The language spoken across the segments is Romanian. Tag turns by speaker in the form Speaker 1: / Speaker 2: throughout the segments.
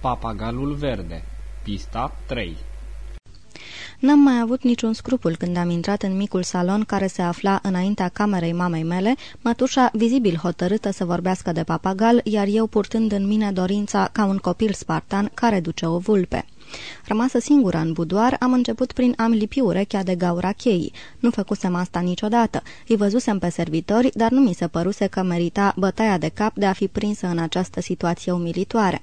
Speaker 1: Papagalul verde Pista 3
Speaker 2: N-am mai avut niciun scrupul când am intrat în micul salon care se afla înaintea camerei mamei mele, mătușa vizibil hotărâtă să vorbească de papagal, iar eu purtând în mine dorința ca un copil spartan care duce o vulpe. Rămasă singură în budoar, am început prin a-mi lipi urechea de gaura cheii. Nu făcusem asta niciodată. Îi văzusem pe servitori, dar nu mi se păruse că merita bătaia de cap de a fi prinsă în această situație umilitoare.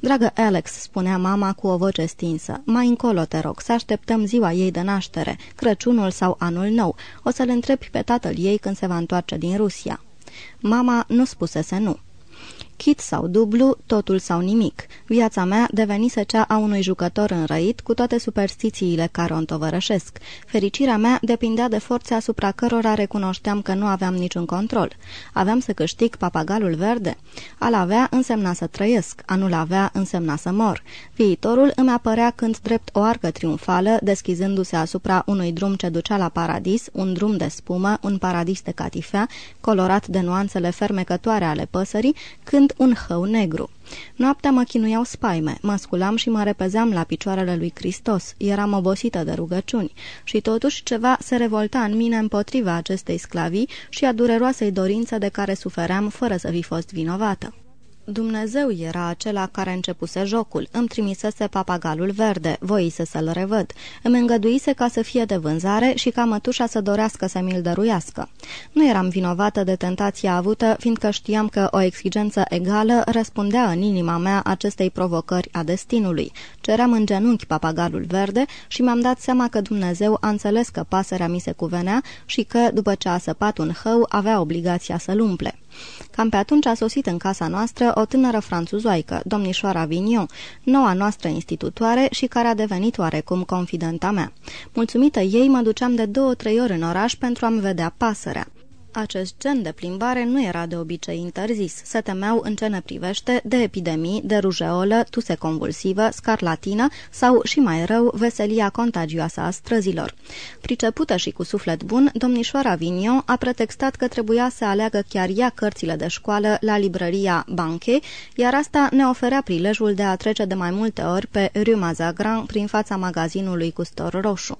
Speaker 2: Dragă Alex, spunea mama cu o voce stinsă, mai încolo te rog, să așteptăm ziua ei de naștere, Crăciunul sau anul nou. O să-l întrebi pe tatăl ei când se va întoarce din Rusia. Mama nu spusese nu. Chit sau dublu, totul sau nimic. Viața mea devenise cea a unui jucător înrăit cu toate superstițiile care o întovărășesc. Fericirea mea depindea de forțe asupra cărora recunoșteam că nu aveam niciun control. Aveam să câștig papagalul verde? Al avea însemna să trăiesc, a nu-l avea însemna să mor. Viitorul îmi apărea când drept o arcă triumfală, deschizându-se asupra unui drum ce ducea la paradis, un drum de spumă, un paradis de catifea, colorat de nuanțele fermecătoare ale păsării, când un hău negru. Noaptea mă chinuiau spaime, mă sculam și mă repezeam la picioarele lui Hristos. Eram obosită de rugăciuni și totuși ceva se revolta în mine împotriva acestei sclavii și a dureroasei dorință de care sufeream fără să fi fost vinovată. Dumnezeu era acela care începuse jocul. Îmi trimisese papagalul verde, voise să-l revăd. Îmi îngăduise ca să fie de vânzare și ca mătușa să dorească să mi-l dăruiască. Nu eram vinovată de tentația avută, fiindcă știam că o exigență egală răspundea în inima mea acestei provocări a destinului. Ceream în genunchi papagalul verde și mi-am dat seama că Dumnezeu a înțeles că pasărea mi se cuvenea și că, după ce a săpat un hău, avea obligația să-l umple. Cam pe atunci a sosit în casa noastră o tânără franțuzoaică, domnișoara Vignon, noua noastră institutoare și care a devenit oarecum confidenta mea. Mulțumită ei, mă duceam de două-trei ori în oraș pentru a-mi vedea pasărea. Acest gen de plimbare nu era de obicei interzis. Se temeau în ce ne privește de epidemii, de rujeolă, tuse convulsivă, scarlatină sau, și mai rău, veselia contagioasă a străzilor. Pricepută și cu suflet bun, domnișoara Vignon a pretextat că trebuia să aleagă chiar ea cărțile de școală la librăria Banche, iar asta ne oferea prilejul de a trece de mai multe ori pe Rue Mazagran prin fața magazinului cu stor roșu.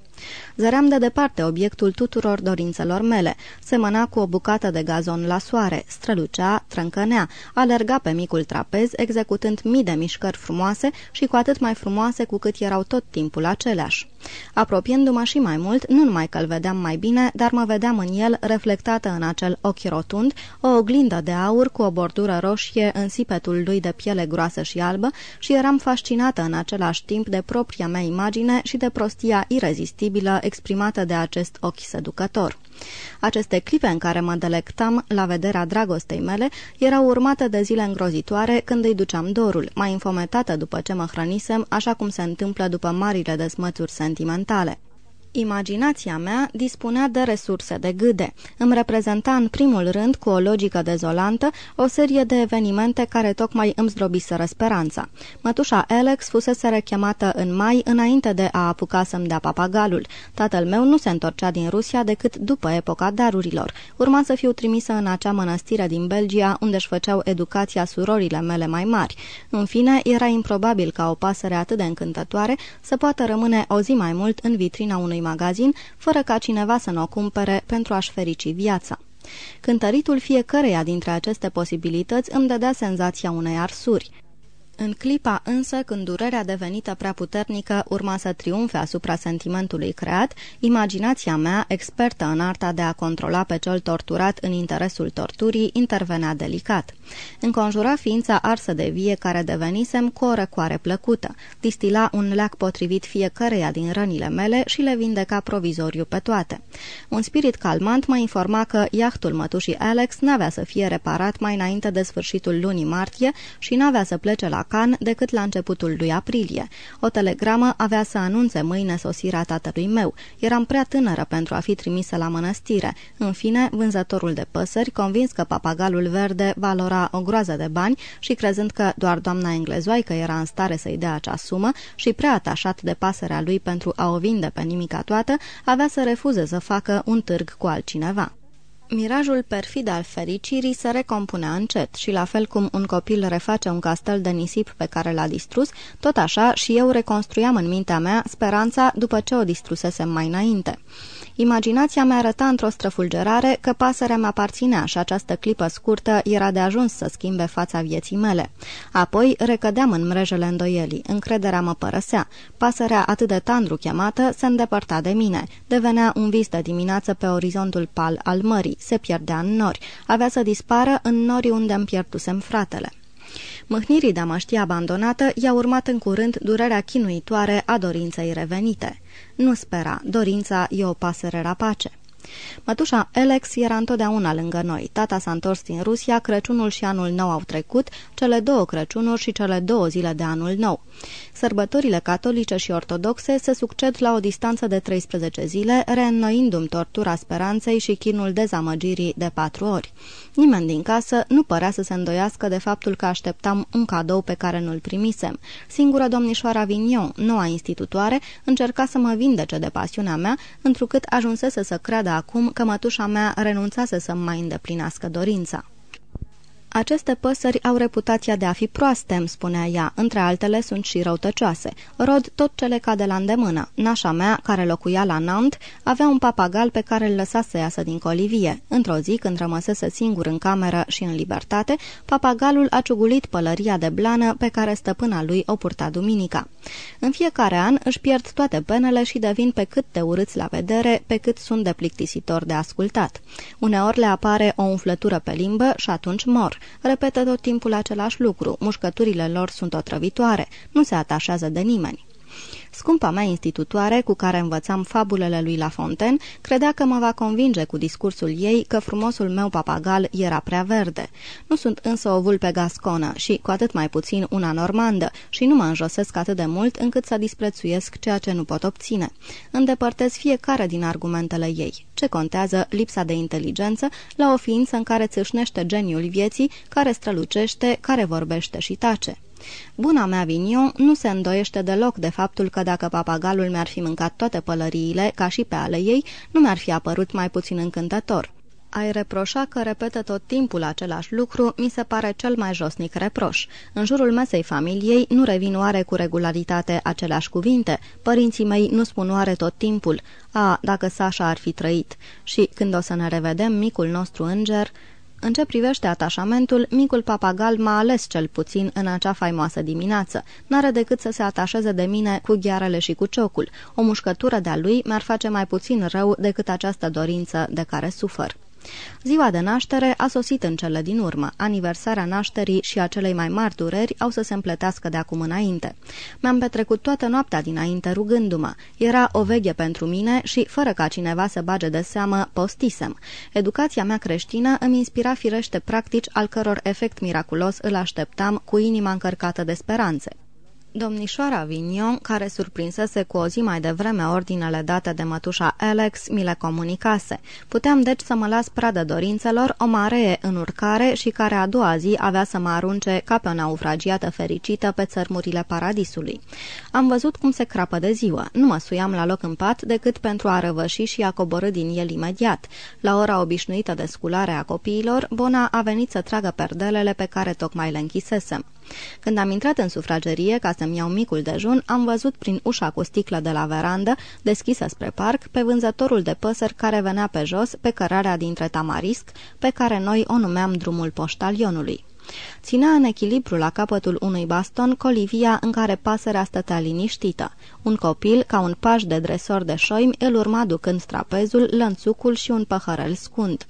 Speaker 2: Zăream de departe obiectul tuturor dorințelor mele. Semăna cu o bucată de gazon la soare, strălucea, trâncănea, alerga pe micul trapez, executând mii de mișcări frumoase și cu atât mai frumoase cu cât erau tot timpul aceleași. Apropiindu-mă și mai mult, nu numai că îl vedeam mai bine, dar mă vedeam în el, reflectată în acel ochi rotund, o oglindă de aur cu o bordură roșie în sipetul lui de piele groasă și albă și eram fascinată în același timp de propria mea imagine și de prostia irezistibilă exprimată de acest ochi seducător. Aceste clipe în care mă delectam la vederea dragostei mele erau urmate de zile îngrozitoare când îi duceam dorul, mai înfometată după ce mă hrănisem, așa cum se întâmplă după marile dezmățuri sentimentale. Imaginația mea dispunea de resurse de gâde. Îmi reprezenta în primul rând, cu o logică dezolantă, o serie de evenimente care tocmai îmi zdrobiseră speranța. Mătușa Alex fusese rechemată în mai înainte de a apuca să-mi dea papagalul. Tatăl meu nu se întorcea din Rusia decât după epoca darurilor. Urma să fiu trimisă în acea mănăstire din Belgia unde își făceau educația surorile mele mai mari. În fine, era improbabil ca o pasăre atât de încântătoare să poată rămâne o zi mai mult în vitrina unui magazin, fără ca cineva să nu o cumpere pentru a-și ferici viața. Cântăritul fiecăreia dintre aceste posibilități îmi dădea senzația unei arsuri. În clipa însă, când durerea devenită prea puternică urma să triumfe asupra sentimentului creat, imaginația mea, expertă în arta de a controla pe cel torturat în interesul torturii, intervenea delicat. Înconjura ființa arsă de vie care devenisem cu o răcoare plăcută, distila un lac potrivit fiecăreia din rănile mele și le vindeca provizoriu pe toate. Un spirit calmant mă informa că iahtul mătușii Alex n-avea să fie reparat mai înainte de sfârșitul lunii martie și n-avea să plece la Can decât la începutul lui aprilie. O telegramă avea să anunțe mâine sosirea tatălui meu. Eram prea tânără pentru a fi trimisă la mănăstire. În fine, vânzătorul de păsări, convins că papagalul verde valora o groază de bani și crezând că doar doamna englezoaică era în stare să-i dea acea sumă și prea atașat de pasărea lui pentru a o vinde pe nimica toată, avea să refuze să facă un târg cu altcineva. Mirajul perfid al fericirii se recompunea încet și la fel cum un copil reface un castel de nisip pe care l-a distrus, tot așa și eu reconstruiam în mintea mea speranța după ce o distrusesem mai înainte. Imaginația mea arăta într-o străfulgerare că pasărea mă aparținea și această clipă scurtă era de ajuns să schimbe fața vieții mele. Apoi recădeam în mrejele îndoielii, încrederea mă părăsea. Pasărea atât de tandru chemată se îndepărta de mine. Devenea un vis de dimineață pe orizontul pal al mării, se pierdea în nori. Avea să dispară în nori unde îmi pierdusem fratele. Mâhnirii de a mă ști abandonată i-a urmat în curând durerea chinuitoare a dorinței revenite. Nu spera, dorința e o pasăre rapace. Mătușa Alex era întotdeauna lângă noi. Tata s-a întors din Rusia, Crăciunul și anul nou au trecut, cele două Crăciunuri și cele două zile de anul nou. Sărbătorile catolice și ortodoxe se succed la o distanță de 13 zile, reînnoindu-mi tortura speranței și chinul dezamăgirii de patru ori. Nimeni din casă nu părea să se îndoiască de faptul că așteptam un cadou pe care nu-l primisem. Singura domnișoara Vignon, noua institutoare, încerca să mă vindece de pasiunea mea, întrucât ajunsese să creadă acum că mătușa mea renunțase să-mi mai îndeplinească dorința. Aceste păsări au reputația de a fi proaste, îmi spunea ea, între altele sunt și răutăcioase. Rod tot cele ca de la îndemână. Nașa mea, care locuia la Nantes, avea un papagal pe care îl lăsa să iasă din colivie. Într-o zi, când rămăsese singur în cameră și în libertate, papagalul a ciugulit pălăria de blană pe care stăpâna lui o purta duminica. În fiecare an își pierd toate penele și devin pe cât de urâți la vedere, pe cât sunt de plictisitor de ascultat. Uneori le apare o umflătură pe limbă și atunci mor. Repetă tot timpul același lucru, mușcăturile lor sunt otrăvitoare, nu se atașează de nimeni. Scumpa mea institutoare, cu care învățam fabulele lui La Fontaine, credea că mă va convinge cu discursul ei că frumosul meu papagal era prea verde. Nu sunt însă o vulpe gasconă și, cu atât mai puțin, una normandă și nu mă înjosesc atât de mult încât să disprețuiesc ceea ce nu pot obține. Îndepărtez fiecare din argumentele ei. Ce contează lipsa de inteligență la o ființă în care țâșnește geniul vieții, care strălucește, care vorbește și tace? Buna mea Vignon nu se îndoiește deloc de faptul că dacă papagalul mi-ar fi mâncat toate pălăriile, ca și pe ale ei, nu mi-ar fi apărut mai puțin încântător. Ai reproșa că repetă tot timpul același lucru mi se pare cel mai josnic reproș. În jurul mesei familiei nu revin oare cu regularitate aceleași cuvinte. Părinții mei nu spun oare tot timpul, a, dacă Sasha ar fi trăit. Și când o să ne revedem, micul nostru înger... În ce privește atașamentul, micul papagal m-a ales cel puțin în acea faimoasă dimineață. N-are decât să se atașeze de mine cu ghearele și cu ciocul. O mușcătură de-a lui mi-ar face mai puțin rău decât această dorință de care sufăr. Ziua de naștere a sosit în cele din urmă. Aniversarea nașterii și a celei mai mari dureri au să se împletească de acum înainte. Mi-am petrecut toată noaptea dinainte rugându-mă. Era o veghe pentru mine și, fără ca cineva să bage de seamă, postisem. Educația mea creștină îmi inspira firește practici al căror efect miraculos îl așteptam cu inima încărcată de speranțe. Domnișoara Vignon, care surprinsese cu o zi mai devreme ordinele date de mătușa Alex, mi le comunicase. Puteam deci să mă las pradă dorințelor, o maree în urcare și care a doua zi avea să mă arunce ca pe o naufragiată fericită pe țărmurile paradisului. Am văzut cum se crapă de ziua. Nu mă suiam la loc în pat decât pentru a răvăși și a coborâ din el imediat. La ora obișnuită de sculare a copiilor, Bona a venit să tragă perdelele pe care tocmai le închisesem. Când am intrat în sufragerie ca să-mi iau micul dejun, am văzut prin ușa cu sticlă de la verandă, deschisă spre parc, pe vânzătorul de păsări care venea pe jos, pe cărarea dintre tamarisc, pe care noi o numeam drumul poștalionului. Ținea în echilibru la capătul unui baston colivia în care pasărea stătea liniștită. Un copil, ca un paș de dresor de șoimi, îl urma ducând trapezul, lănțucul și un păhărel scund.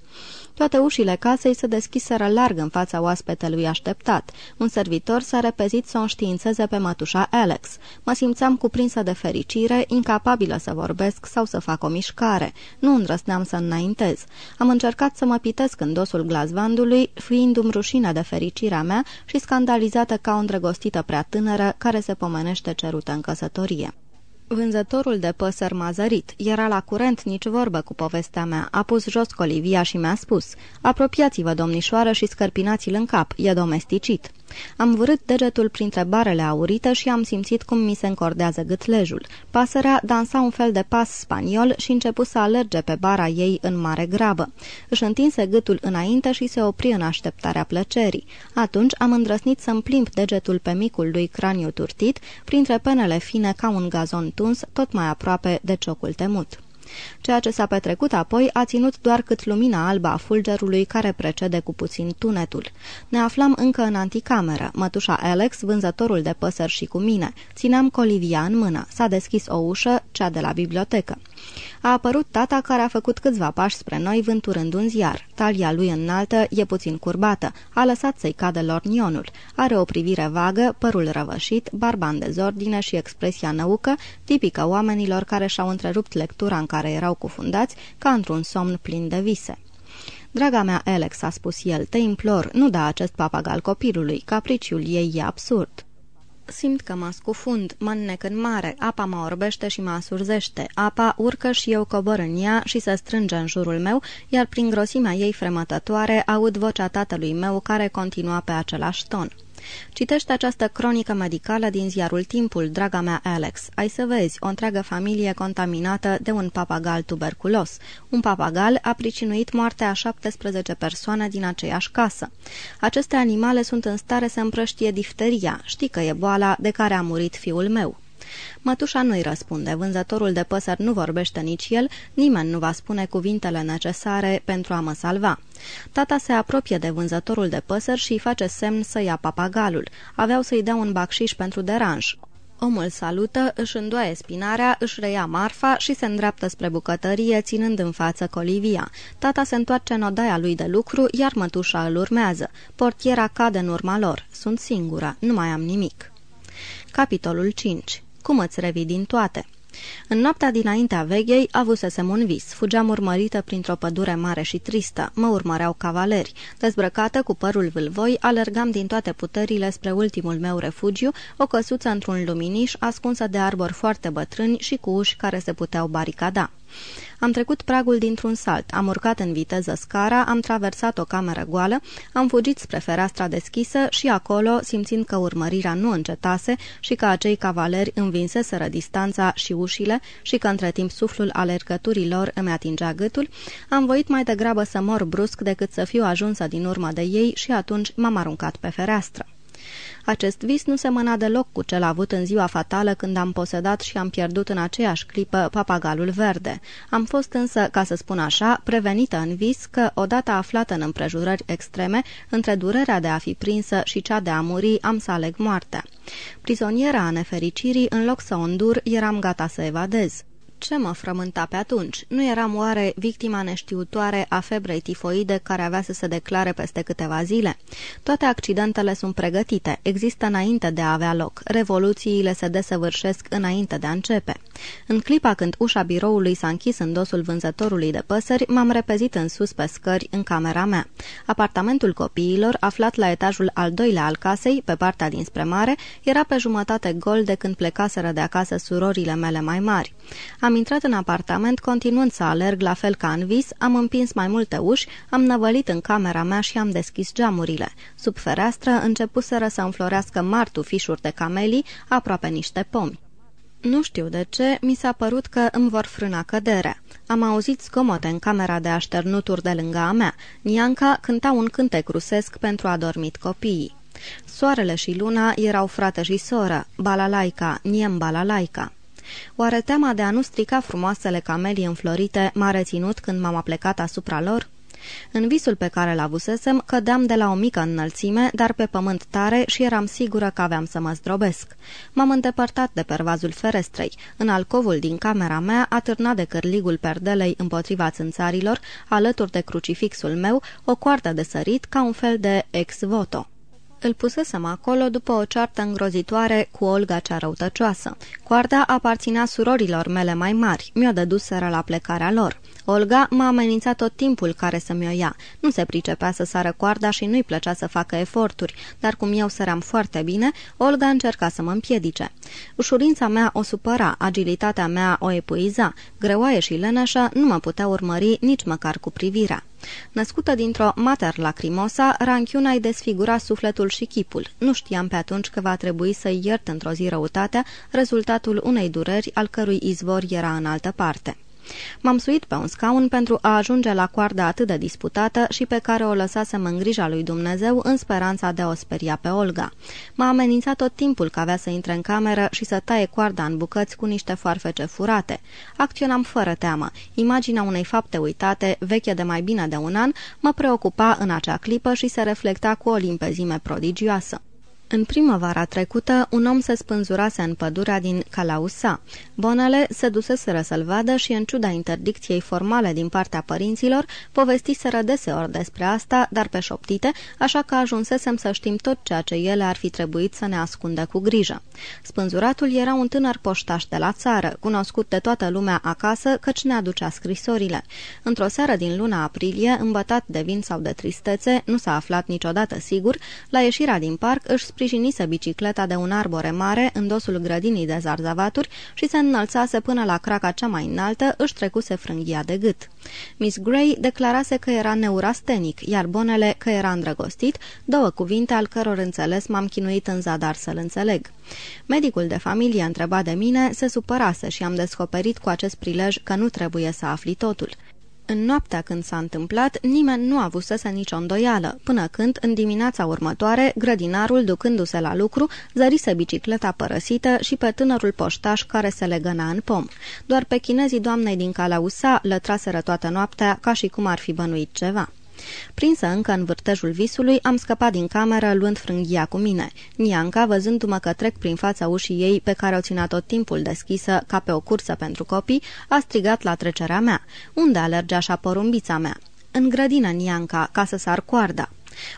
Speaker 2: Toate ușile casei se deschiseră larg în fața oaspetelui așteptat. Un servitor s-a repezit să o înștiințeze pe mătușa Alex. Mă simțeam cuprinsă de fericire, incapabilă să vorbesc sau să fac o mișcare. Nu îndrăsneam să înaintez. Am încercat să mă pitesc în dosul glazvandului, fiindu-mi rușine de fericirea mea și scandalizată ca o îndrăgostită prea tânără care se pomenește cerută în căsătorie. Vânzătorul de păsări m-a zărit. Era la curent nici vorbă cu povestea mea. A pus jos colivia și mi-a spus Apropiați-vă, domnișoară, și scărpinați-l în cap. E domesticit." Am vârât degetul printre barele aurite și am simțit cum mi se încordează gâtlejul. Pasărea dansa un fel de pas spaniol și început să alerge pe bara ei în mare grabă. Își întinse gâtul înainte și se opri în așteptarea plăcerii. Atunci am îndrăsnit să-mi plimb degetul pe micul lui craniu turtit, printre penele fine ca un gazon tuns, tot mai aproape de ciocul temut. Ceea ce s-a petrecut apoi a ținut doar cât lumina albă a fulgerului care precede cu puțin tunetul. Ne aflam încă în anticameră, mătușa Alex, vânzătorul de păsări și cu mine. Țineam colivia în mână. S-a deschis o ușă, cea de la bibliotecă. A apărut tata care a făcut câțiva pași spre noi vânturând un ziar. Talia lui înaltă e puțin curbată. A lăsat să-i cadă lornionul. Are o privire vagă, părul răvășit, barba în dezordine și expresia năucă, tipică oamenilor care și-au întrerupt lectura în care erau cufundați, ca într-un somn plin de vise. Draga mea, Alex, a spus el, te implor, nu da acest papagal copilului, capriciul ei e absurd. Simt că mă scufund, mă înnec în mare, apa mă orbește și mă asurzește. Apa urcă și eu cobor în ea și se strânge în jurul meu, iar prin grosimea ei fremătătoare aud vocea tatălui meu care continua pe același ton. Citește această cronică medicală din ziarul Timpul, draga mea Alex. Ai să vezi, o întreagă familie contaminată de un papagal tuberculos. Un papagal a pricinuit moartea a 17 persoane din aceeași casă. Aceste animale sunt în stare să împrăștie difteria. Știi că e boala de care a murit fiul meu. Mătușa nu-i răspunde, vânzătorul de păsări nu vorbește nici el, nimeni nu va spune cuvintele necesare pentru a mă salva. Tata se apropie de vânzătorul de păsări și îi face semn să ia papagalul. Aveau să-i dea un bacșiș pentru deranj. Omul salută, își îndoaie spinarea, își reia marfa și se îndreaptă spre bucătărie, ținând în față colivia. Tata se întoarce în odaia lui de lucru, iar mătușa îl urmează. Portiera cade în urma lor. Sunt singura, nu mai am nimic. Capitolul 5 cum îți revii din toate? În noaptea dinaintea veghei avusesem un vis. Fugeam urmărită printr-o pădure mare și tristă. Mă urmăreau cavaleri. Dezbrăcată cu părul vâlvoi, alergam din toate puterile spre ultimul meu refugiu, o căsuță într-un luminiș ascunsă de arbori foarte bătrâni și cu uși care se puteau baricada. Am trecut pragul dintr-un salt, am urcat în viteză scara, am traversat o cameră goală, am fugit spre fereastra deschisă și acolo, simțind că urmărirea nu încetase și că acei cavaleri învinseseră distanța și ușile și că între timp suflul alergăturilor îmi atingea gâtul, am voit mai degrabă să mor brusc decât să fiu ajunsă din urmă de ei și atunci m-am aruncat pe fereastră. Acest vis nu semăna deloc cu cel avut în ziua fatală când am posedat și am pierdut în aceeași clipă papagalul verde. Am fost însă, ca să spun așa, prevenită în vis că, odată aflată în împrejurări extreme, între durerea de a fi prinsă și cea de a muri, am să aleg moartea. Prizoniera a nefericirii, în loc să o îndur, eram gata să evadez. Ce mă frământa pe atunci? Nu eram oare victima neștiutoare a febrei tifoide care avea să se declare peste câteva zile? Toate accidentele sunt pregătite, există înainte de a avea loc. Revoluțiile se desăvârșesc înainte de a începe. În clipa când ușa biroului s-a închis în dosul vânzătorului de păsări, m-am repezit în sus pe scări în camera mea. Apartamentul copiilor, aflat la etajul al doilea al casei, pe partea dinspre mare, era pe jumătate gol de când plecaseră de acasă surorile mele mai mari. Am am intrat în apartament, continuând să alerg la fel ca în vis, am împins mai multe uși, am năvălit în camera mea și am deschis geamurile. Sub fereastră începuseră să înflorească mari tufișuri de camelii, aproape niște pomi. Nu știu de ce, mi s-a părut că îmi vor frâna căderea. Am auzit scomote în camera de așternuturi de lângă a mea. Nianca cânta un cântec rusesc pentru a dormit copiii. Soarele și luna erau frate și soră, balalaica, niem balalaica. Oare teama de a nu strica frumoasele camelii înflorite m-a reținut când m-am aplecat asupra lor? În visul pe care l-avusesem, cădeam de la o mică înălțime, dar pe pământ tare și eram sigură că aveam să mă zdrobesc. M-am îndepărtat de pervazul ferestrei. În alcovul din camera mea, atârnat de cârligul perdelei împotriva țânțarilor, alături de crucifixul meu, o coardă de sărit ca un fel de ex-voto. Îl pusesem acolo după o ceartă îngrozitoare cu Olga cea răutăcioasă. Coarda aparținea surorilor mele mai mari, mi-o dăduseră la plecarea lor. Olga m-a amenințat tot timpul care să-mi o ia. Nu se pricepea să sară coarda și nu-i plăcea să facă eforturi, dar cum eu săream foarte bine, Olga încerca să mă împiedice. Ușurința mea o supăra, agilitatea mea o epuiza, greoaie și leneșă nu mă putea urmări nici măcar cu privirea. Născută dintr-o mater lacrimosa, ranchiuna îi desfigura sufletul și chipul. Nu știam pe atunci că va trebui să-i iert într-o zi răutatea, rezultatul unei dureri al cărui izvor era în altă parte. M-am suit pe un scaun pentru a ajunge la coarda atât de disputată și pe care o lăsasem în grija lui Dumnezeu în speranța de a o speria pe Olga. M-a amenințat tot timpul că avea să intre în cameră și să taie coarda în bucăți cu niște foarfece furate. Acționam fără teamă. Imaginea unei fapte uitate, veche de mai bine de un an, mă preocupa în acea clipă și se reflecta cu o limpezime prodigioasă. În primăvara trecută, un om se spânzurase în pădurea din Calausa. Bonele se duseseră să-l vadă și, în ciuda interdicției formale din partea părinților, povestiseră deseori despre asta, dar pe șoptite, așa că ajunsesem să știm tot ceea ce ele ar fi trebuit să ne ascundă cu grijă. Spânzuratul era un tânăr poștaș de la țară, cunoscut de toată lumea acasă, căci ne aducea scrisorile. Într-o seară din luna aprilie, îmbătat de vin sau de tristețe, nu s-a aflat niciodată sigur, la ieșirea din parc își sprijinise bicicleta de un arbore mare în dosul grădinii de zarzavaturi și se înălțase până la craca cea mai înaltă, își trecuse frânghia de gât. Miss Gray declarase că era neurastenic, iar Bonele că era îndrăgostit, două cuvinte al căror înțeles m-am chinuit în zadar să-l înțeleg. Medicul de familie întreba de mine, se supărase și am descoperit cu acest prilej că nu trebuie să afli totul. În noaptea când s-a întâmplat, nimeni nu avusese nicio îndoială, până când, în dimineața următoare, grădinarul, ducându-se la lucru, zărise bicicleta părăsită și pe tânărul poștaș care se legăna în pom. Doar pe chinezii doamnei din Calausa lătraseră toată noaptea ca și cum ar fi bănuit ceva. Prinsă încă în vârtejul visului, am scăpat din cameră luând frânghia cu mine. Nianca, văzându-mă că trec prin fața ușii ei, pe care o ținea tot timpul deschisă, ca pe o cursă pentru copii, a strigat la trecerea mea. Unde alergea așa porumbița mea? În grădină, Nianca, ca să sar coarda.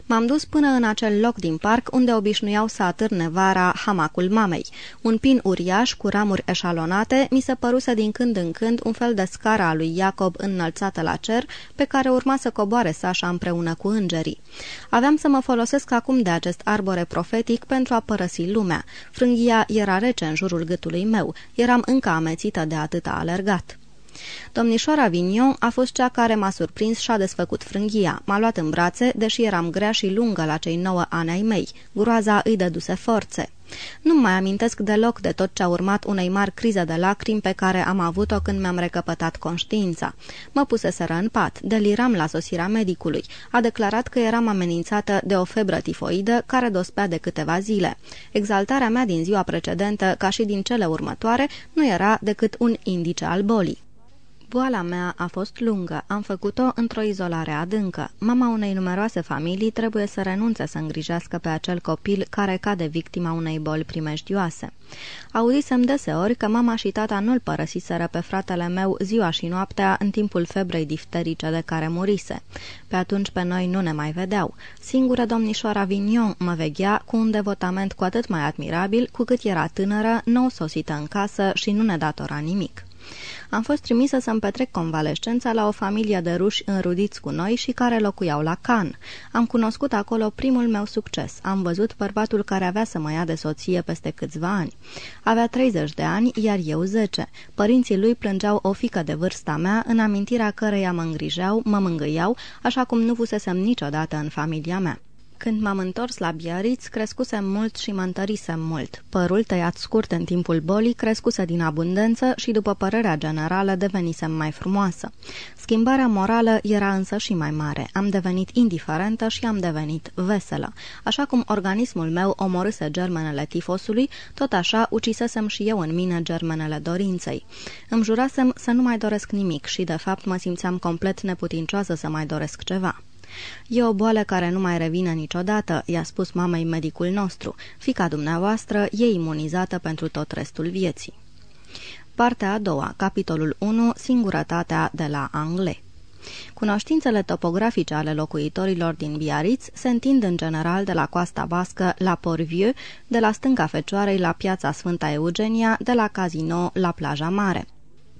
Speaker 2: M-am dus până în acel loc din parc unde obișnuiau să atârne vara hamacul mamei. Un pin uriaș cu ramuri eșalonate mi se păruse din când în când un fel de scara a lui Iacob înălțată la cer, pe care urma să coboare Sașa împreună cu îngerii. Aveam să mă folosesc acum de acest arbore profetic pentru a părăsi lumea. Frânghia era rece în jurul gâtului meu. Eram încă amețită de atâta alergat. Domnișoara Vignon a fost cea care m-a surprins și a desfăcut frânghia. M-a luat în brațe, deși eram grea și lungă la cei nouă ani ai mei. Groaza îi dăduse forțe. Nu mai amintesc deloc de tot ce a urmat unei mari crize de lacrimi pe care am avut-o când mi-am recăpătat conștiința. Mă puseseră în pat, deliram la sosirea medicului. A declarat că eram amenințată de o febră tifoidă care dospea de câteva zile. Exaltarea mea din ziua precedentă, ca și din cele următoare, nu era decât un indice al bolii. Boala mea a fost lungă, am făcut-o într-o izolare adâncă. Mama unei numeroase familii trebuie să renunțe să îngrijească pe acel copil care cade victima unei boli primejdioase. Auzisem deseori că mama și tata nu-l părăsiseră pe fratele meu ziua și noaptea în timpul febrei difterice de care murise. Pe atunci pe noi nu ne mai vedeau. Singură domnișoara Vignon mă veghea cu un devotament cu atât mai admirabil cu cât era tânără, nou sosită în casă și nu ne datora nimic. Am fost trimisă să-mi petrec convalescența la o familie de ruși înrudiți cu noi și care locuiau la Cannes. Am cunoscut acolo primul meu succes. Am văzut bărbatul care avea să mă ia de soție peste câțiva ani. Avea 30 de ani, iar eu 10. Părinții lui plângeau o fică de vârsta mea, în amintirea căreia mă îngrijeau, mă mângâiau, așa cum nu fusesem niciodată în familia mea. Când m-am întors la Biarritz, crescusem mult și mă întărisem mult. Părul tăiat scurt în timpul bolii crescuse din abundență și, după părerea generală, devenisem mai frumoasă. Schimbarea morală era însă și mai mare. Am devenit indiferentă și am devenit veselă. Așa cum organismul meu omorâse germenele tifosului, tot așa ucisesem și eu în mine germenele dorinței. Îmi jurasem să nu mai doresc nimic și, de fapt, mă simțeam complet neputincioasă să mai doresc ceva. E o boală care nu mai revine niciodată, i-a spus mamei medicul nostru. Fica dumneavoastră e imunizată pentru tot restul vieții. Partea a doua, capitolul 1, singurătatea de la Angle. Cunoștințele topografice ale locuitorilor din Biarritz se întind în general de la coasta bască la Porvieux, de la stânga Fecioarei la piața Sfânta Eugenia, de la Casino la plaja mare.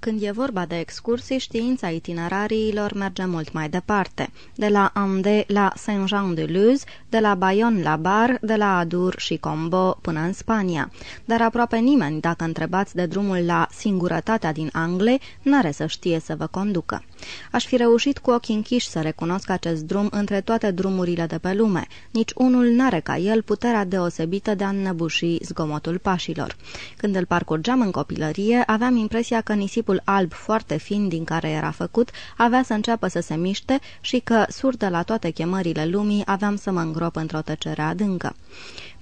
Speaker 2: Când e vorba de excursii, știința itinerariilor merge mult mai departe. De la Ande la Saint-Jean-de-Luz, de la Bayonne la Bar, de la Adur și Combo până în Spania. Dar aproape nimeni, dacă întrebați de drumul la singurătatea din Angle, n-are să știe să vă conducă. Aș fi reușit cu ochii închiși să recunosc acest drum între toate drumurile de pe lume. Nici unul n-are ca el puterea deosebită de a înnăbuși zgomotul pașilor. Când îl parcurgeam în copilărie, aveam impresia că nisipul alb foarte fin din care era făcut avea să înceapă să se miște și că, surdă la toate chemările lumii, aveam să mă îngrop într-o tăcere adâncă.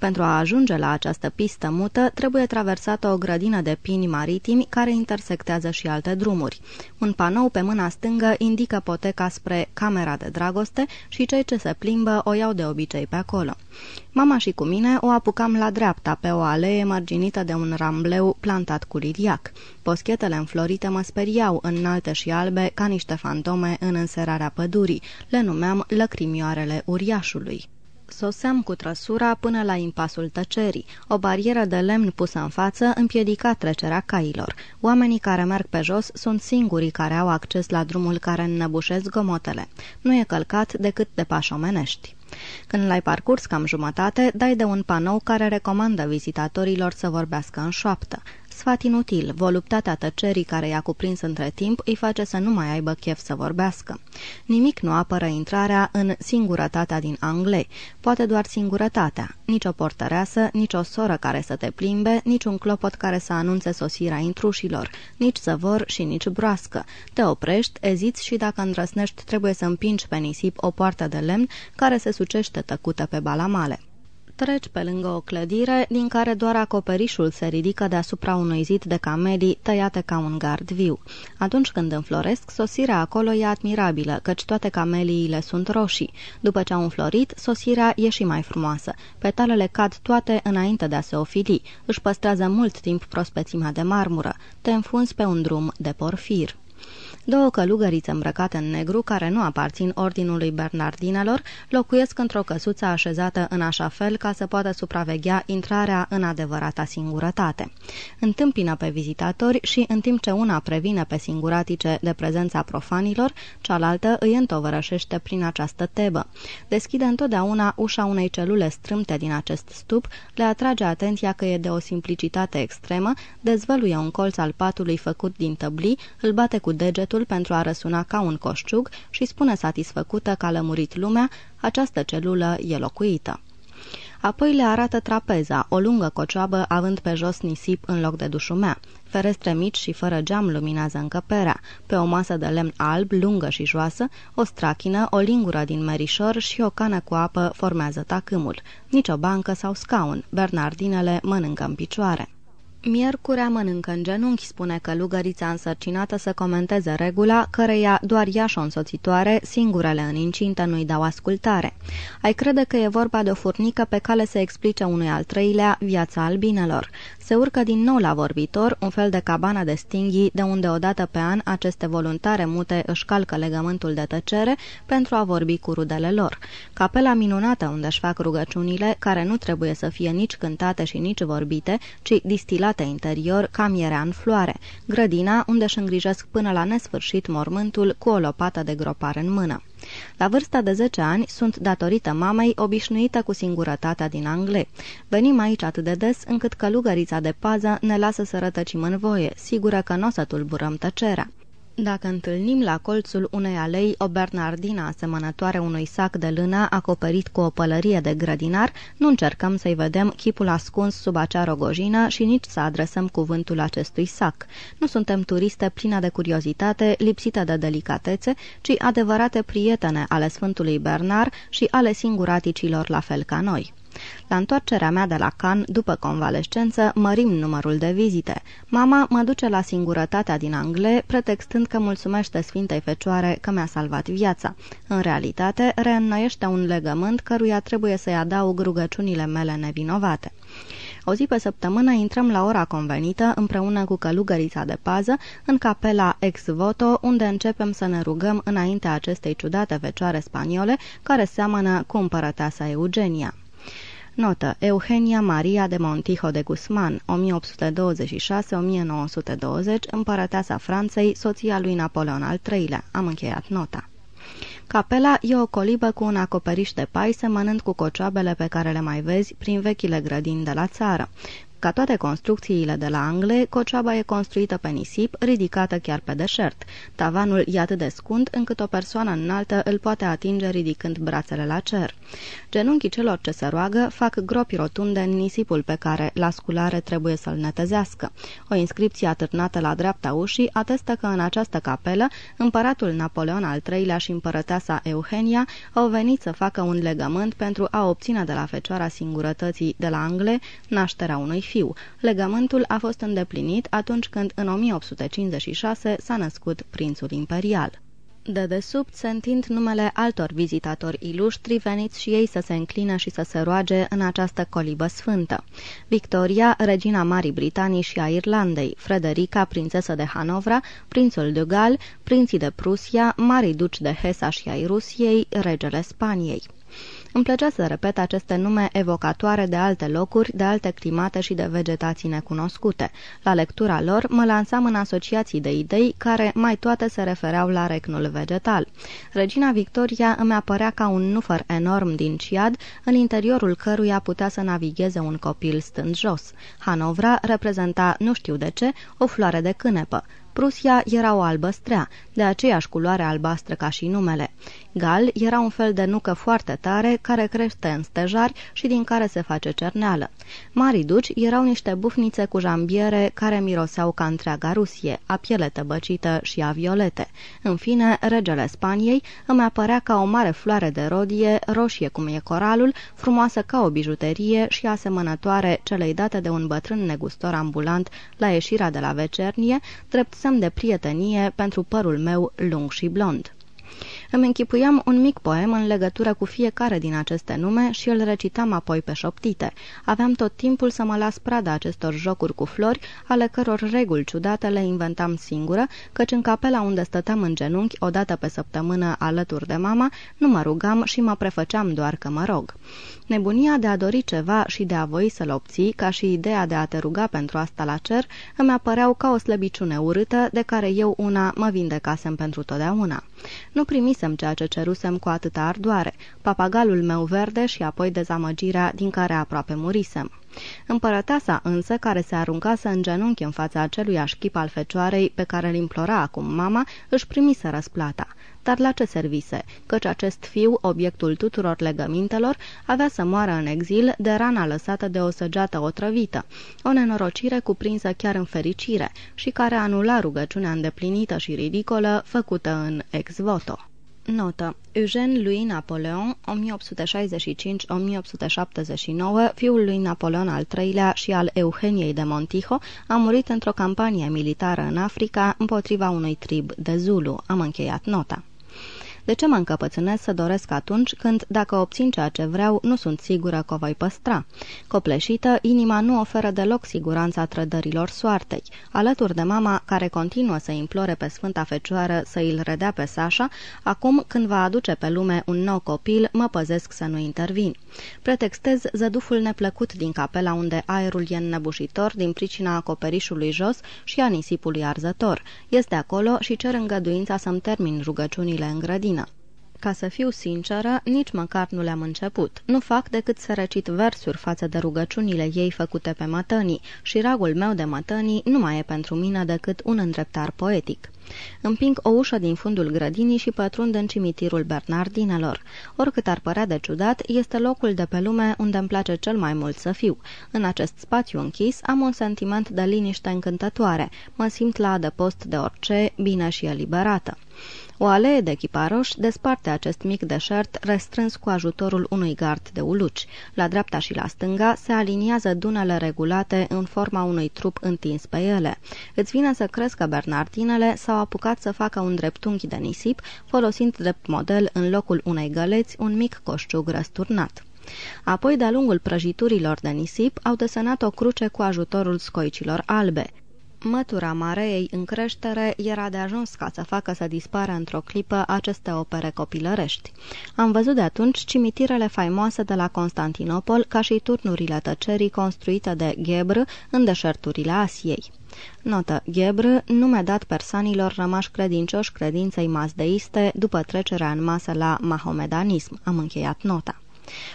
Speaker 2: Pentru a ajunge la această pistă mută, trebuie traversată o grădină de pini maritimi care intersectează și alte drumuri. Un panou pe mâna stângă indică poteca spre camera de dragoste și cei ce se plimbă o iau de obicei pe acolo. Mama și cu mine o apucam la dreapta, pe o alee marginită de un rambleu plantat cu liriac. Poschetele înflorite mă speriau, înalte și albe, ca niște fantome în înserarea pădurii. Le numeam lăcrimioarele uriașului. Soseam cu trăsura până la impasul tăcerii. O barieră de lemn pusă în față împiedica trecerea cailor. Oamenii care merg pe jos sunt singurii care au acces la drumul care înnăbușesc gomotele. Nu e călcat decât de pași omenești. Când l-ai parcurs cam jumătate, dai de un panou care recomandă vizitatorilor să vorbească în șoaptă. Sfat inutil, voluptatea tăcerii care i-a cuprins între timp îi face să nu mai aibă chef să vorbească. Nimic nu apără intrarea în singurătatea din Angle, poate doar singurătatea, nici o portăreasă, nici o soră care să te plimbe, nici un clopot care să anunțe sosirea intrușilor, nici zăvor și nici broască. Te oprești, eziți și dacă îndrăsnești trebuie să împingi pe nisip o poartă de lemn care se sucește tăcută pe balamale. Treci pe lângă o clădire din care doar acoperișul se ridică deasupra unui zid de camelii tăiate ca un gard viu. Atunci când înfloresc, sosirea acolo e admirabilă, căci toate cameliile sunt roșii. După ce au înflorit, sosirea e și mai frumoasă. Petalele cad toate înainte de a se ofili. Își păstrează mult timp prospețimea de marmură. Te înfunzi pe un drum de porfir. Două călugărițe îmbrăcate în negru, care nu aparțin ordinului Bernardinelor, locuiesc într-o căsuță așezată în așa fel ca să poată supraveghea intrarea în adevărata singurătate. Întâmpină pe vizitatori și, în timp ce una previne pe singuratice de prezența profanilor, cealaltă îi întovărășește prin această tebă. Deschide întotdeauna ușa unei celule strâmte din acest stup, le atrage atenția că e de o simplicitate extremă, dezvăluie un colț al patului făcut din tăblii, îl bate cu deget degetul pentru a răsuna ca un coșciug și spune satisfăcută că a lămurit lumea, această celulă e locuită. Apoi le arată trapeza, o lungă cocioabă având pe jos nisip în loc de dușumea. Ferestre mici și fără geam luminează încăperea. Pe o masă de lemn alb, lungă și joasă, o strachină, o lingură din merișor și o cană cu apă formează tacâmul. Nici o bancă sau scaun. Bernardinele mănâncă în picioare. Miercurea mănâncă în genunchi, spune călugărița însărcinată să comenteze regula, căreia doar ea și o însoțitoare, singurele în incintă, nu-i dau ascultare. Ai crede că e vorba de o furnică pe cale să explice unui al treilea viața albinelor. Se urcă din nou la vorbitor, un fel de cabană de stinghii, de unde odată pe an aceste voluntare mute își calcă legământul de tăcere pentru a vorbi cu rudele lor. Capela minunată unde își fac rugăciunile, care nu trebuie să fie nici cântate și nici vorbite, ci distilate curate interior, camierea în floare, grădina unde își îngrijesc până la nesfârșit mormântul cu o lopată de gropare în mână. La vârsta de 10 ani sunt datorită mamei obișnuită cu singurătatea din Angle. Venim aici atât de des încât călugărița de pază ne lasă să rătăcim în voie, sigură că nu o să tulburăm tăcerea. Dacă întâlnim la colțul unei alei o bernardină asemănătoare unui sac de lână acoperit cu o pălărie de grădinar, nu încercăm să-i vedem chipul ascuns sub acea rogojină și nici să adresăm cuvântul acestui sac. Nu suntem turiste pline de curiozitate, lipsite de delicatețe, ci adevărate prietene ale Sfântului Bernard și ale singuraticilor la fel ca noi. La întoarcerea mea de la Can, după convalescență, mărim numărul de vizite. Mama mă duce la singurătatea din Angle, pretextând că mulțumește Sfintei Fecioare că mi-a salvat viața. În realitate, reînnoiește un legământ căruia trebuie să-i adaug rugăciunile mele nevinovate. O zi pe săptămână intrăm la ora convenită, împreună cu călugărița de pază, în capela Ex Voto, unde începem să ne rugăm înaintea acestei ciudate fecioare spaniole, care seamănă cu împărăteasa Eugenia. Notă. Eugenia Maria de Montijo de Guzman, 1826-1920, împărăteasa Franței, soția lui Napoleon al III-lea. Am încheiat nota. Capela e o colibă cu un acoperiș de pai semănând cu cocioabele pe care le mai vezi prin vechile grădini de la țară. Ca toate construcțiile de la Angle, cocioaba e construită pe nisip, ridicată chiar pe deșert. Tavanul e atât de scund încât o persoană înaltă îl poate atinge ridicând brațele la cer. Genunchii celor ce se roagă fac gropi rotunde în nisipul pe care la sculare trebuie să-l netezească. O inscripție atârnată la dreapta ușii atestă că în această capelă împăratul Napoleon al III-lea și împărăteasa Eugenia au venit să facă un legământ pentru a obține de la Fecioara Singurătății de la Angle nașterea unui fiu. Legământul a fost îndeplinit atunci când în 1856 s-a născut prințul imperial. De desubt se întind numele altor vizitatori iluștri veniți și ei să se înclină și să se roage în această colibă sfântă. Victoria, regina Marii Britanii și a Irlandei, Frederica, prințesă de Hanovra, prințul de Gal, prinții de Prusia, marii duci de Hesa și ai Rusiei, regele Spaniei. Îmi plăcea să repet aceste nume evocatoare de alte locuri, de alte climate și de vegetații necunoscute. La lectura lor mă lansam în asociații de idei care mai toate se refereau la recnul vegetal. Regina Victoria îmi apărea ca un nufăr enorm din ciad, în interiorul căruia putea să navigheze un copil stând jos. Hanovra reprezenta, nu știu de ce, o floare de cânepă. Prusia era o albăstrea, de aceeași culoare albastră ca și numele. Gal era un fel de nucă foarte tare care crește în stejari și din care se face cerneală. Marii duci erau niște bufnițe cu jambiere care miroseau ca întreaga Rusie, a piele tăbăcită și a violete. În fine, regele Spaniei îmi apărea ca o mare floare de rodie, roșie cum e coralul, frumoasă ca o bijuterie și asemănătoare celei date de un bătrân negustor ambulant la ieșirea de la vecernie, drept semn de prietenie pentru părul meu lung și blond. Îmi închipuiam un mic poem în legătură cu fiecare din aceste nume și îl recitam apoi pe șoptite. Aveam tot timpul să mă las prada acestor jocuri cu flori, ale căror reguli ciudate le inventam singură, căci în capela unde stăteam în genunchi o dată pe săptămână alături de mama, nu mă rugam și mă prefăceam doar că mă rog. Nebunia de a dori ceva și de a voi să-l obții, ca și ideea de a te ruga pentru asta la cer, îmi apăreau ca o slăbiciune urâtă, de care eu una mă vindecasem pentru totdeauna. Nu primisem ceea ce cerusem cu atâta ardoare, papagalul meu verde și apoi dezamăgirea din care aproape murisem. Împărăteasa însă, care se aruncase în genunchi în fața acelui așchip al fecioarei pe care îl implora acum mama, își primise răsplata. Dar la ce servise? Căci acest fiu, obiectul tuturor legămintelor, avea să moară în exil de rana lăsată de o săgeată otrăvită, o nenorocire cuprinsă chiar în fericire și care anula rugăciunea îndeplinită și ridicolă făcută în ex voto. Notă. Eugène Louis Napoleon, 1865-1879, fiul lui Napoleon al III-lea și al Eugeniei de Montijo, a murit într-o campanie militară în Africa împotriva unui trib de Zulu. Am încheiat nota. De ce mă încăpățânez să doresc atunci când, dacă obțin ceea ce vreau, nu sunt sigură că o voi păstra? Copleșită, inima nu oferă deloc siguranța trădărilor soartei. Alături de mama, care continuă să implore pe Sfânta Fecioară să îl redea pe Sașa, acum, când va aduce pe lume un nou copil, mă păzesc să nu intervin. Pretextez zăduful neplăcut din capela unde aerul e înnebușitor din pricina acoperișului jos și a nisipului arzător. Este acolo și cer îngăduința să-mi termin rugăciunile în grădină grădină. Ca să fiu sinceră, nici măcar nu le-am început. Nu fac decât să recit versuri față de rugăciunile ei făcute pe mătănii și ragul meu de mătănii nu mai e pentru mine decât un îndreptar poetic. Împing o ușă din fundul grădinii și pătrund în cimitirul Bernardinelor. Oricât ar părea de ciudat, este locul de pe lume unde îmi place cel mai mult să fiu. În acest spațiu închis am un sentiment de liniște încântătoare. Mă simt la adăpost de orice, bine și eliberată. O alee de chiparoși desparte acest mic deșert restrâns cu ajutorul unui gard de uluci. La dreapta și la stânga se aliniază dunele regulate în forma unui trup întins pe ele. Îți vine să crezi că bernardinele s-au apucat să facă un dreptunghi de nisip, folosind drept model în locul unei găleți un mic coșciug răsturnat. Apoi, de-a lungul prăjiturilor de nisip, au desenat o cruce cu ajutorul scoicilor albe. Mătura mareei în creștere era de ajuns ca să facă să dispară într-o clipă aceste opere copilărești. Am văzut de atunci cimitirele faimoase de la Constantinopol, ca și turnurile tăcerii construite de Gebr în deșerturile Asiei. Notă. Gebr, nume dat persanilor rămași credincioși credinței mazdeiste după trecerea în masă la mahomedanism. Am încheiat nota.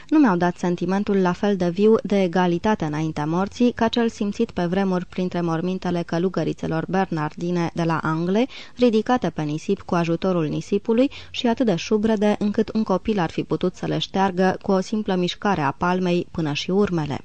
Speaker 2: Nu mi-au dat sentimentul la fel de viu de egalitate înaintea morții ca cel simțit pe vremuri printre mormintele călugărițelor bernardine de la Angle, ridicate pe nisip cu ajutorul nisipului și atât de șubrede încât un copil ar fi putut să le șteargă cu o simplă mișcare a palmei până și urmele.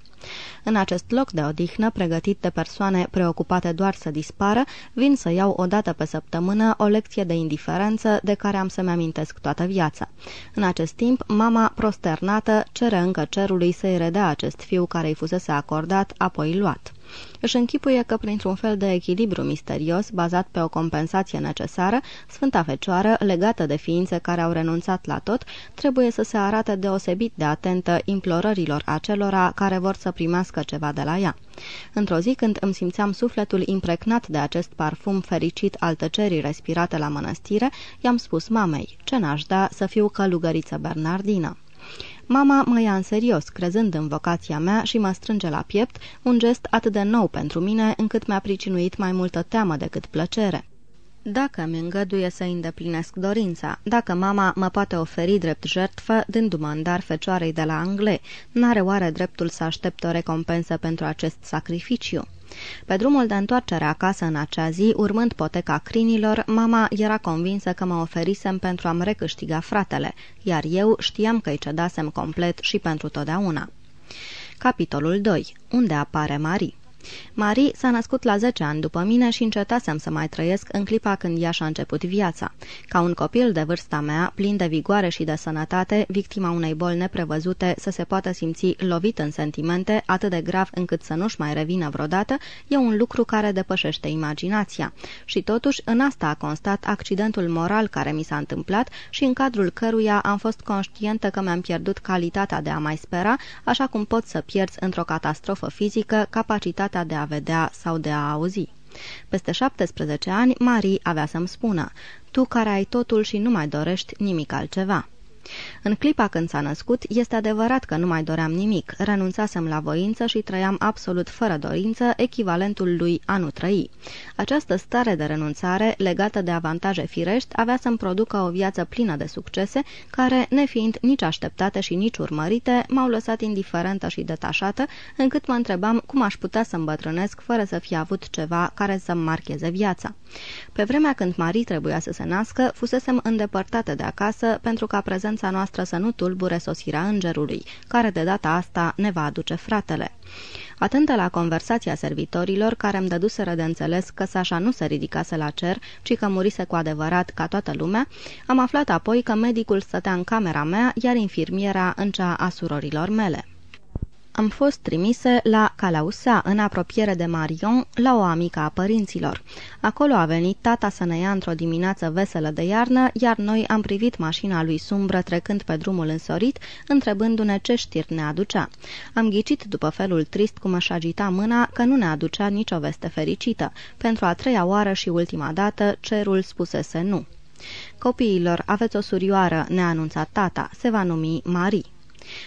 Speaker 2: În acest loc de odihnă, pregătit de persoane preocupate doar să dispară, vin să iau o dată pe săptămână o lecție de indiferență de care am să-mi amintesc toată viața. În acest timp, mama, prosternată, cere încă cerului să-i redea acest fiu care îi fusese acordat, apoi luat. Își închipuie că printr-un fel de echilibru misterios, bazat pe o compensație necesară, Sfânta Fecioară, legată de ființe care au renunțat la tot, trebuie să se arate deosebit de atentă implorărilor acelora care vor să primească ceva de la ea. Într-o zi când îmi simțeam sufletul imprecnat de acest parfum fericit al tăcerii respirate la mănăstire, i-am spus mamei, ce n-aș da să fiu călugăriță Bernardină. Mama mă ia în serios, crezând în vocația mea și mă strânge la piept, un gest atât de nou pentru mine, încât mi-a pricinuit mai multă teamă decât plăcere. Dacă mi îngăduie să îndeplinesc dorința, dacă mama mă poate oferi drept jertfă, dându-mă în dar fecioarei de la Angle, n-are oare dreptul să aștept o recompensă pentru acest sacrificiu? Pe drumul de întoarcere acasă în acea zi, urmând poteca crinilor, mama era convinsă că mă oferisem pentru a-mi recâștiga fratele, iar eu știam că îi cedasem complet și pentru totdeauna. Capitolul 2. Unde apare Marie? Marie s-a născut la 10 ani după mine și încetasem să mai trăiesc în clipa când ea și-a început viața. Ca un copil de vârsta mea, plin de vigoare și de sănătate, victima unei boli neprevăzute, să se poată simți lovit în sentimente, atât de grav încât să nu-și mai revină vreodată, e un lucru care depășește imaginația. Și totuși, în asta a constat accidentul moral care mi s-a întâmplat și în cadrul căruia am fost conștientă că mi-am pierdut calitatea de a mai spera, așa cum pot să pierzi într-o catastrofă fizică capacitatea capacitatea de a vedea sau de a auzi. Peste 17 ani, Marie avea să-mi spună, tu care ai totul și nu mai dorești nimic altceva. În clipa când s-a născut, este adevărat că nu mai doream nimic, renunțasem la voință și trăiam absolut fără dorință, echivalentul lui a nu trăi. Această stare de renunțare, legată de avantaje firești, avea să-mi producă o viață plină de succese, care, nefiind nici așteptate și nici urmărite, m-au lăsat indiferentă și detașată, încât mă întrebam cum aș putea să îmbătrânesc fără să fie avut ceva care să-mi marcheze viața. Pe vremea când Marie trebuia să se nască, fusesem îndepărtată de acasă pentru ca prezența noastră să nu tulbure sosirea îngerului, care de data asta ne va aduce fratele. Atentă la conversația servitorilor, care îmi dăduseră de înțeles că Sașa nu se ridicase la cer, ci că murise cu adevărat ca toată lumea, am aflat apoi că medicul stătea în camera mea, iar infirmiera în cea a surorilor mele am fost trimise la Calausa, în apropiere de Marion, la o amică a părinților. Acolo a venit tata să ne ia într-o dimineață veselă de iarnă, iar noi am privit mașina lui sumbră trecând pe drumul însorit, întrebându-ne ce știri ne aducea. Am ghicit după felul trist cum își agita mâna că nu ne aducea nicio veste fericită. Pentru a treia oară și ultima dată, cerul spusese nu. Copiilor, aveți o surioară, ne-a anunțat tata, se va numi Marie.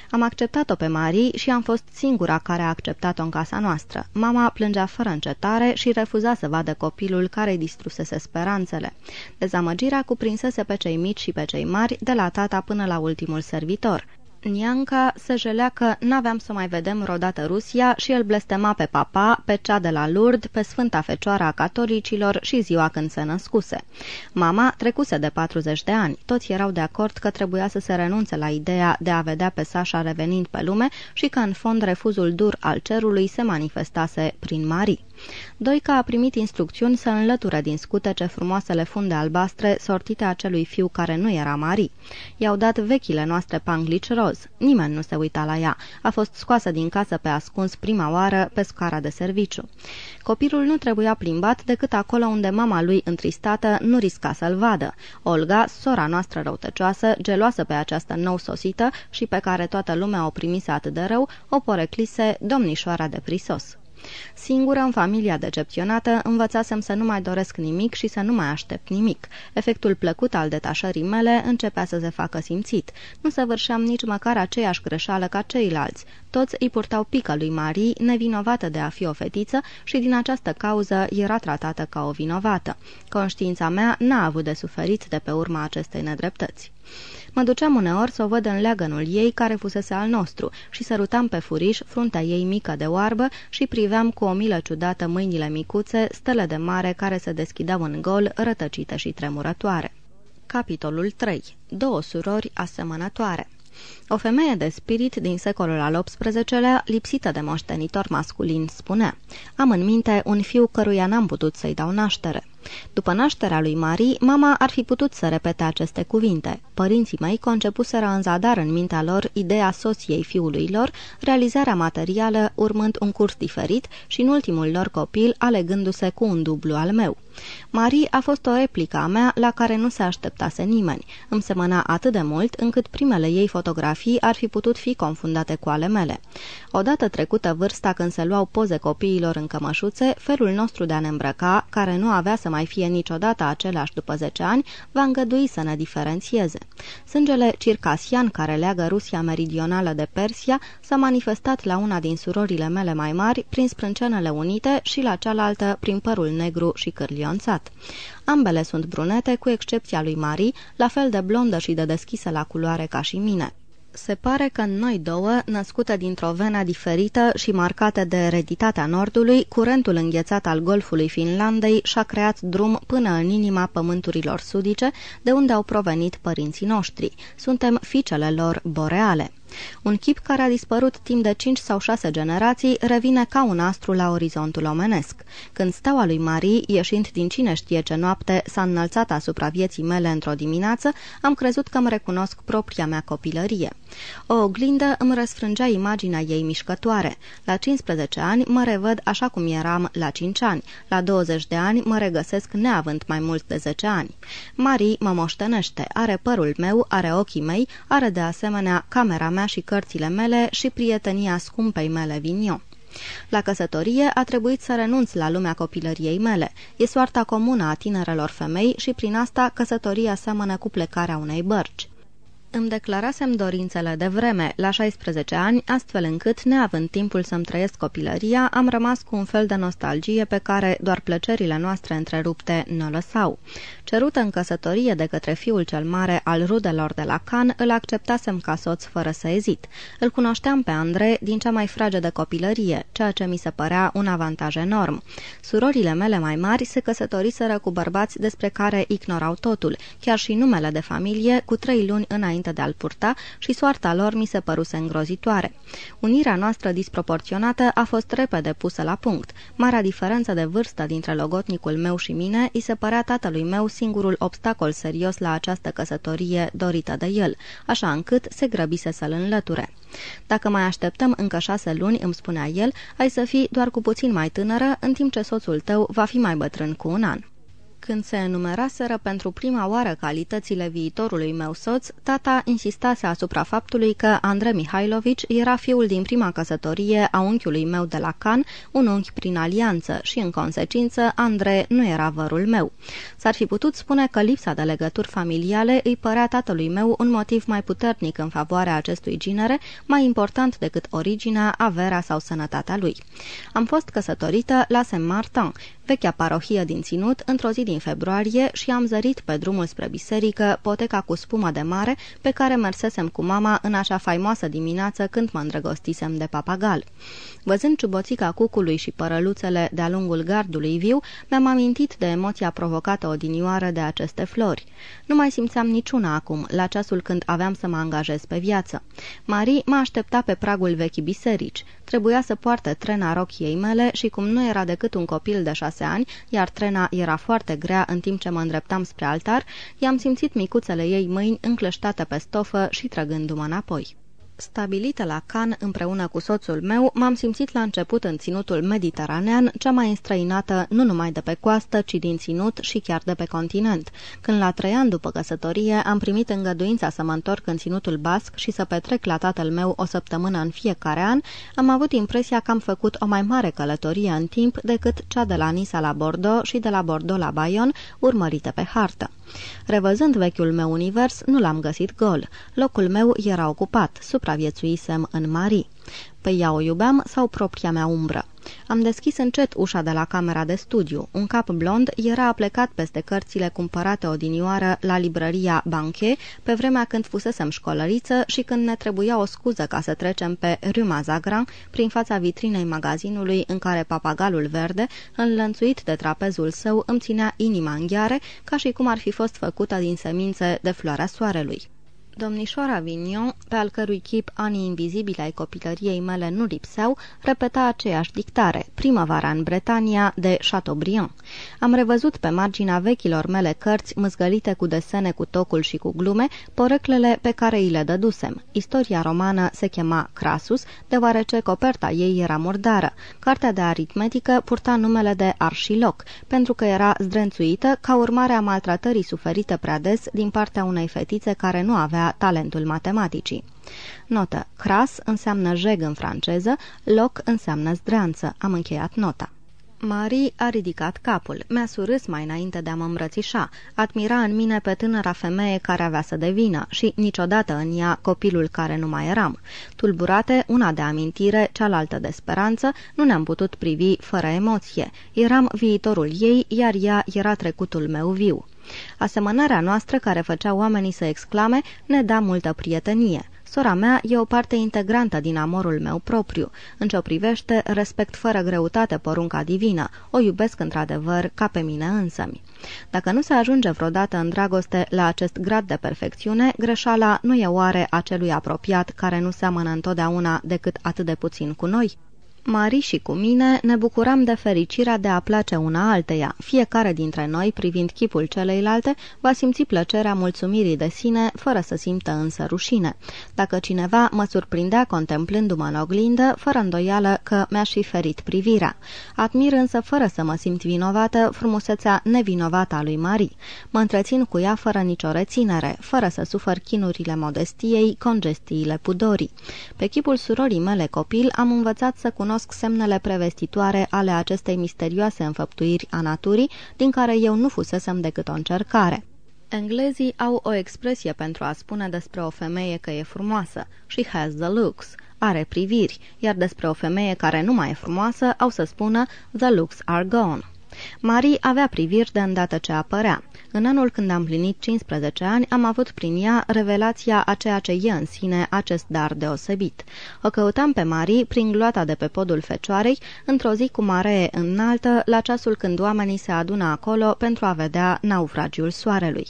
Speaker 2: Am acceptat-o pe Marie și am fost singura care a acceptat-o în casa noastră. Mama plângea fără încetare și refuza să vadă copilul care îi distrusese speranțele. Dezamăgirea cuprinsese pe cei mici și pe cei mari, de la tata până la ultimul servitor. Nianca se jelea că n-aveam să mai vedem rodată Rusia și el blestema pe papa, pe cea de la Lourdes, pe Sfânta Fecioară a catolicilor și ziua când se născuse. Mama trecuse de 40 de ani. Toți erau de acord că trebuia să se renunțe la ideea de a vedea pe Sasha revenind pe lume și că în fond refuzul dur al cerului se manifestase prin Marie. Doica a primit instrucțiuni să înlăture din scutece frumoasele funde albastre sortite acelui fiu care nu era Marie. I-au dat vechile noastre panglici roz. Nimeni nu se uita la ea. A fost scoasă din casă pe ascuns prima oară pe scara de serviciu. Copilul nu trebuia plimbat decât acolo unde mama lui, întristată, nu risca să-l vadă. Olga, sora noastră răutăcioasă, geloasă pe această nou sosită și pe care toată lumea o primise atât de rău, o poreclise domnișoara de prisos. Singură, în familia decepționată, învățasem să nu mai doresc nimic și să nu mai aștept nimic. Efectul plăcut al detașării mele începea să se facă simțit. Nu săvârșeam nici măcar aceeași greșeală ca ceilalți. Toți îi purtau pică lui Marie, nevinovată de a fi o fetiță și din această cauză era tratată ca o vinovată. Conștiința mea n-a avut de suferit de pe urma acestei nedreptăți. Mă duceam uneori să o văd în leagănul ei care fusese al nostru și sărutam pe furiș fruntea ei mică de oarbă și priveam cu o milă ciudată mâinile micuțe, stele de mare care se deschideau în gol, rătăcite și tremurătoare. Capitolul 3. Două surori asemănătoare o femeie de spirit din secolul al XVIII-lea, lipsită de moștenitor masculin, spune Am în minte un fiu căruia n-am putut să-i dau naștere. După nașterea lui Marie, mama ar fi putut să repete aceste cuvinte. Părinții mei concepuseră în zadar în mintea lor ideea soției fiului lor, realizarea materială urmând un curs diferit și în ultimul lor copil alegându-se cu un dublu al meu. Marie a fost o replică a mea la care nu se așteptase nimeni. Îmi semăna atât de mult încât primele ei fotografii ar fi putut fi confundate cu ale mele. Odată trecută vârsta când se luau poze copiilor în cămășuțe, felul nostru de a ne îmbrăca, care nu avea să mai fie niciodată același după 10 ani, va îngădui să ne diferențieze. Sângele circasian care leagă Rusia meridională de Persia s-a manifestat la una din surorile mele mai mari prin sprâncenele unite și la cealaltă prin părul negru și cârlionțat. Ambele sunt brunete, cu excepția lui Marie, la fel de blondă și de deschisă la culoare ca și mine. Se pare că în noi două, născute dintr-o venă diferită și marcate de ereditatea Nordului, curentul înghețat al Golfului Finlandei și-a creat drum până în inima pământurilor sudice, de unde au provenit părinții noștri. Suntem fiicele lor boreale. Un chip care a dispărut timp de 5 sau 6 generații revine ca un astru la orizontul omenesc. Când steaua lui Marie, ieșind din cine știe ce noapte, s-a înălțat asupra vieții mele într-o dimineață, am crezut că îmi recunosc propria mea copilărie. O oglindă îmi răsfrângea imaginea ei mișcătoare. La 15 ani mă revăd așa cum eram la 5 ani. La 20 de ani mă regăsesc neavând mai mult de 10 ani. Marie mă moștenește, are părul meu, are ochii mei, are de asemenea camera mea și cărțile mele și prietenia scumpei mele Vignon. La căsătorie a trebuit să renunț la lumea copilăriei mele. E soarta comună a tinerelor femei și prin asta căsătoria seamănă cu plecarea unei bărci. Îmi declarasem dorințele de vreme, la 16 ani, astfel încât, neavând timpul să-mi trăiesc copilăria, am rămas cu un fel de nostalgie pe care doar plăcerile noastre întrerupte ne lăsau. Cerută în căsătorie de către fiul cel mare al rudelor de la Can, îl acceptasem ca soț fără să ezit. Îl cunoșteam pe Andre din cea mai fragedă copilărie, ceea ce mi se părea un avantaj enorm. Surorile mele mai mari se căsătoriseră cu bărbați despre care ignorau totul, chiar și numele de familie, cu trei luni înainte înainte de a-l purta și soarta lor mi se păruse îngrozitoare. Unirea noastră disproporționată a fost repede pusă la punct. Marea diferență de vârstă dintre logotnicul meu și mine îi se părea tatălui meu singurul obstacol serios la această căsătorie dorită de el, așa încât se grăbise să-l înlăture. Dacă mai așteptăm încă șase luni, îmi spunea el, ai să fii doar cu puțin mai tânără, în timp ce soțul tău va fi mai bătrân cu un an. Când se enumeraseră pentru prima oară calitățile viitorului meu soț, tata insistase asupra faptului că Andrei Mihailovici era fiul din prima căsătorie a unchiului meu de la Can, un unchi prin alianță și, în consecință, Andrei nu era vărul meu. S-ar fi putut spune că lipsa de legături familiale îi părea tatălui meu un motiv mai puternic în favoarea acestui ginere, mai important decât originea, averea sau sănătatea lui. Am fost căsătorită la Saint-Martin, vechea parohie din Ținut, într-o zi din februarie și am zărit pe drumul spre biserică poteca cu spumă de mare pe care mersesem cu mama în așa faimoasă dimineață când mă îndrăgostisem de papagal. Văzând ciuboțica cucului și părăluțele de-a lungul gardului viu, mi-am amintit de emoția provocată odinioară de aceste flori. Nu mai simțeam niciuna acum, la ceasul când aveam să mă angajez pe viață. Marie mă aștepta pe pragul vechii biserici. Trebuia să poarte trena rochiei mele și cum nu era decât un copil de șase ani, iar trena era foarte grea în timp ce mă îndreptam spre altar, i-am simțit micuțele ei mâini încleștate pe stofă și trăgându-mă înapoi. Stabilită la Cannes împreună cu soțul meu, m-am simțit la început în ținutul mediteranean, cea mai înstrăinată nu numai de pe coastă, ci din ținut și chiar de pe continent. Când la trei ani după căsătorie am primit îngăduința să mă întorc în ținutul basc și să petrec la tatăl meu o săptămână în fiecare an, am avut impresia că am făcut o mai mare călătorie în timp decât cea de la Nisa la Bordeaux și de la Bordeaux la Bayonne, urmărite pe hartă. Revăzând vechiul meu univers, nu l-am găsit gol. Locul meu era ocupat, supraviețuisem în Marie. Pe ea o iubeam sau propria mea umbră. Am deschis încet ușa de la camera de studiu. Un cap blond era aplecat peste cărțile cumpărate odinioară la librăria Banche, pe vremea când fusesem școlăriță și când ne trebuia o scuză ca să trecem pe Rue Mazagran, prin fața vitrinei magazinului în care papagalul verde, înlănțuit de trapezul său, îmi ținea inima în gheare, ca și cum ar fi fost făcută din semințe de floarea soarelui. Domnișoara Vignon, pe al cărui chip anii invizibili ai copilăriei mele nu lipseau, repeta aceeași dictare, primăvara în Bretania, de Chateaubriand. Am revăzut pe marginea vechilor mele cărți, mâzgălite cu desene cu tocul și cu glume, poreclele pe care îi le dădusem. Istoria romană se chema Crasus, deoarece coperta ei era murdară. Cartea de aritmetică purta numele de Arșiloc, pentru că era zdrențuită ca urmare a maltratării suferite prea des din partea unei fetițe care nu avea talentul matematicii. Notă. Cras înseamnă jeg în franceză, loc înseamnă zdreanță. Am încheiat nota. Marie a ridicat capul. Mi-a surâs mai înainte de a mă îmbrățișa. Admira în mine pe tânăra femeie care avea să devină și niciodată în ea copilul care nu mai eram. Tulburate, una de amintire, cealaltă de speranță, nu ne-am putut privi fără emoție. Eram viitorul ei, iar ea era trecutul meu viu. Asemănarea noastră, care făcea oamenii să exclame, ne da multă prietenie. Sora mea e o parte integrantă din amorul meu propriu. În ce o privește, respect fără greutate porunca divină. O iubesc într-adevăr ca pe mine însămi. Dacă nu se ajunge vreodată în dragoste la acest grad de perfecțiune, greșeala nu e oare acelui apropiat care nu seamănă întotdeauna decât atât de puțin cu noi? Mari și cu mine ne bucuram de fericirea de a place una alteia. Fiecare dintre noi, privind chipul celeilalte, va simți plăcerea mulțumirii de sine, fără să simtă însă rușine. Dacă cineva mă surprindea contemplându-mă în oglindă, fără îndoială că mi-aș fi ferit privirea. Admir însă, fără să mă simt vinovată, frumusețea nevinovată a lui Mari. Mă întrețin cu ea fără nicio reținere, fără să sufăr chinurile modestiei, congestiile pudorii. Pe chipul surorii mele copil am învățat să cunosc cunosc semnele prevestitoare ale acestei misterioase înfăptuiri a naturii, din care eu nu fusesem decât o încercare. Englezii au o expresie pentru a spune despre o femeie că e frumoasă, she has the looks, are priviri, iar despre o femeie care nu mai e frumoasă au să spună the looks are gone. Marie avea priviri de îndată ce apărea. În anul când am plinit 15 ani, am avut prin ea revelația a ceea ce e în sine acest dar deosebit. O căutam pe Marie prin gloata de pe podul fecioarei, într-o zi cu maree înaltă, la ceasul când oamenii se adună acolo pentru a vedea naufragiul soarelui.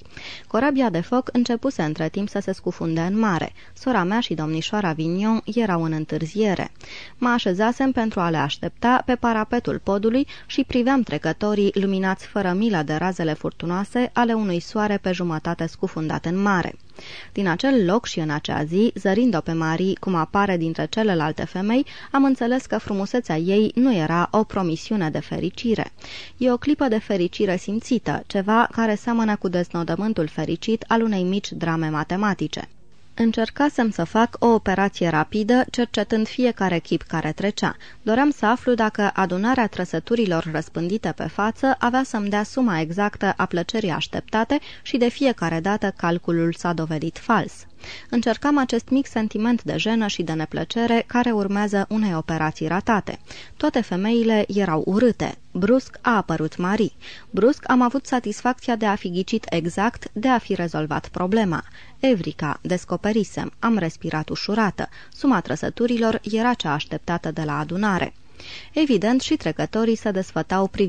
Speaker 2: Corabia de foc începuse între timp să se scufunde în mare. Sora mea și domnișoara Vignon erau în întârziere. Mă așezasem pentru a le aștepta pe parapetul podului și priveam trecătorii luminați fără milă de razele furtunoase ale unui soare pe jumătate scufundat în mare. Din acel loc și în acea zi, zărind-o pe Marie cum apare dintre celelalte femei, am înțeles că frumusețea ei nu era o promisiune de fericire. E o clipă de fericire simțită, ceva care seamănă cu deznodământul fericit al unei mici drame matematice. Încercasem să fac o operație rapidă, cercetând fiecare chip care trecea. Doream să aflu dacă adunarea trăsăturilor răspândite pe față avea să-mi dea suma exactă a plăcerii așteptate și de fiecare dată calculul s-a dovedit fals. Încercam acest mic sentiment de jenă și de neplăcere care urmează unei operații ratate. Toate femeile erau urâte. Brusc a apărut Marie. Brusc am avut satisfacția de a fi ghicit exact, de a fi rezolvat problema. Evrica, descoperisem, am respirat ușurată. Suma trăsăturilor era cea așteptată de la adunare. Evident, și trecătorii se desfătau